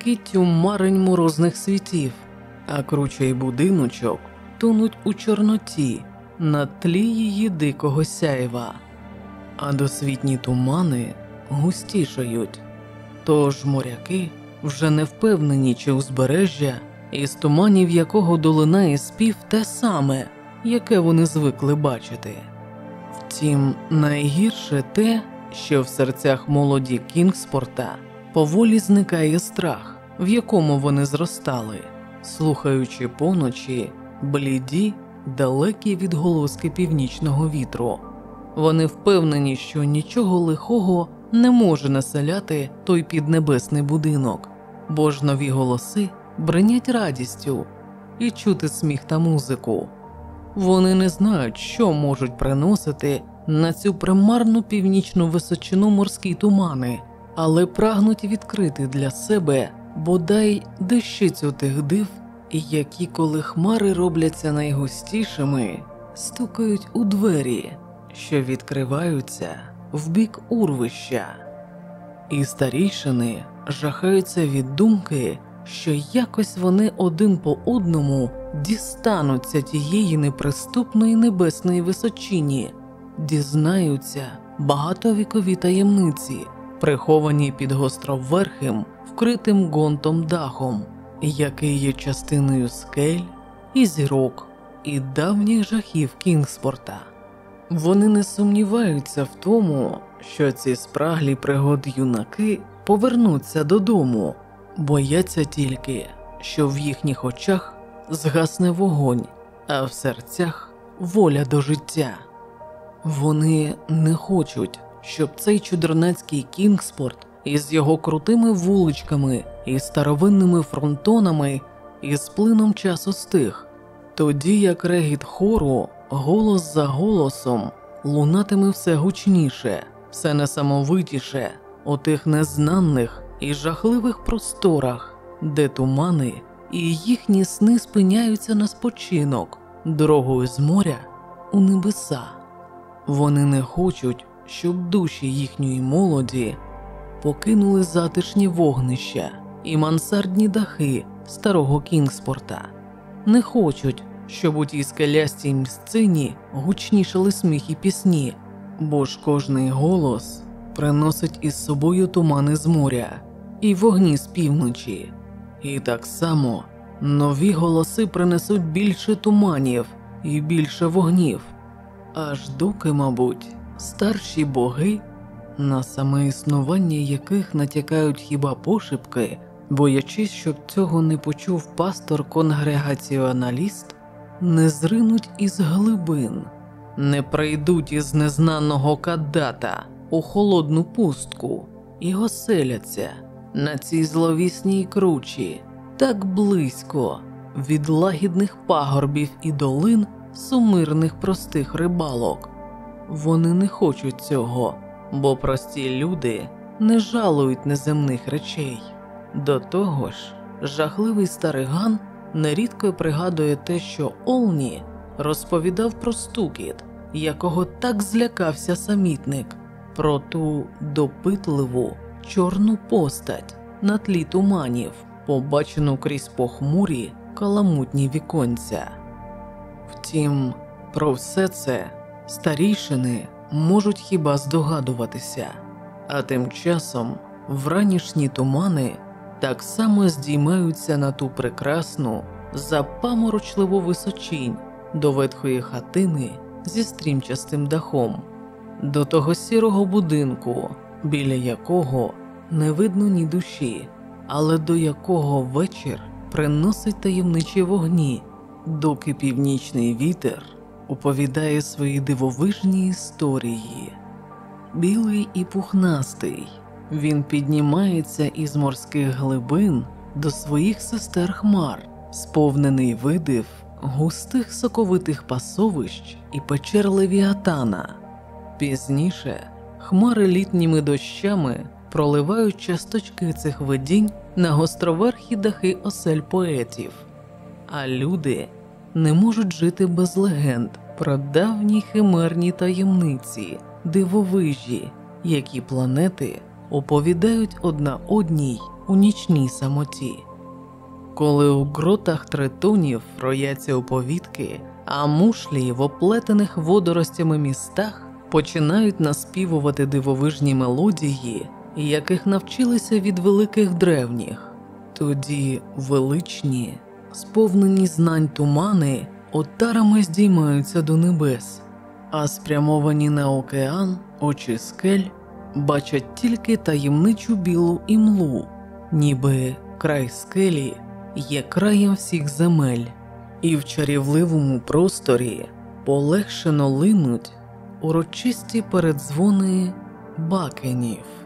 блакиттю марень морозних світів, а кручий будиночок тонуть у Чорноті на тлі її дикого сяєва, а досвітні тумани густішають. Тож моряки вже не впевнені, чи узбережжя, із туманів якого долинає спів те саме, яке вони звикли бачити. Втім, найгірше те, що в серцях молоді Кінгспорта поволі зникає страх, в якому вони зростали, слухаючи поночі бліді, далекі відголоски північного вітру. Вони впевнені, що нічого лихого не може населяти той піднебесний будинок, бо ж нові голоси бринять радістю і чути сміх та музику. Вони не знають, що можуть приносити на цю примарну північну височину морські тумани, але прагнуть відкрити для себе бодай дещицю тих див, які, коли хмари робляться найгустішими, стукають у двері, що відкриваються в бік урвища, і старійшини жахаються від думки, що якось вони один по одному дістануться тієї неприступної небесної височині, дізнаються багатовікові таємниці, приховані під гостроверхим, вкритим гонтом дахом, який є частиною скель і зірок, і давніх жахів Кінгспорта. Вони не сумніваються в тому, що ці спраглі пригод юнаки повернуться додому, бояться тільки, що в їхніх очах згасне вогонь, а в серцях воля до життя. Вони не хочуть, щоб цей чудернацький кінгспорт із його крутими вуличками і старовинними фронтонами і з плином часу стих, тоді як регіт хору голос за голосом лунатиме все гучніше, все несамовитіше у тих незнаних і жахливих просторах, де тумани і їхні сни спиняються на спочинок дорогою з моря у небеса. Вони не хочуть, щоб душі їхньої молоді покинули затишні вогнища і мансардні дахи старого Кінгспорта, не хочуть, щоб у тій скелястій місцині гучнішали сміх і пісні, бо ж кожний голос приносить із собою тумани з моря і вогні з півночі, і так само нові голоси принесуть більше туманів і більше вогнів, аж доки, мабуть, старші боги, на саме існування яких натякають хіба пошепки, боячись, щоб цього не почув пастор конгрегаціоналіст, не зринуть із глибин, не прийдуть із незнаного кадата у холодну пустку і оселяться на цій зловісній кручі так близько від лагідних пагорбів і долин сумирних простих рибалок. Вони не хочуть цього, бо прості люди не жалують неземних речей. До того ж, жахливий стариган нерідко пригадує те, що Олні розповідав про стукіт, якого так злякався самітник, про ту допитливу чорну постать на тлі туманів, побачену крізь похмурі каламутні віконця. Втім, про все це старішини можуть хіба здогадуватися, а тим часом вранішні тумани так само здіймаються на ту прекрасну, запаморочливу височінь до ветхої хатини зі стрімчастим дахом, до того сірого будинку, біля якого не видно ні душі, але до якого вечір приносить таємничі вогні, доки північний вітер оповідає свої дивовижні історії. Білий і пухнастий, він піднімається із морських глибин до своїх сестер хмар, сповнений видив густих соковитих пасовищ і печер левіатана. Пізніше хмари літніми дощами проливають часточки цих видінь на гостроверхі дахи осель поетів, а люди не можуть жити без легенд про давні химерні таємниці, дивовижі, які планети оповідають одна одній у нічній самоті. Коли у гротах тритонів рояться оповідки, а мушлі в оплетених водоростями містах починають наспівувати дивовижні мелодії, яких навчилися від великих древніх, тоді величні, сповнені знань тумани, отарами здіймаються до небес, а спрямовані на океан очі скель бачать тільки таємничу білу імлу, ніби край скелі є краєм всіх земель, і в чарівливому просторі полегшено линуть урочисті передзвони бакенів.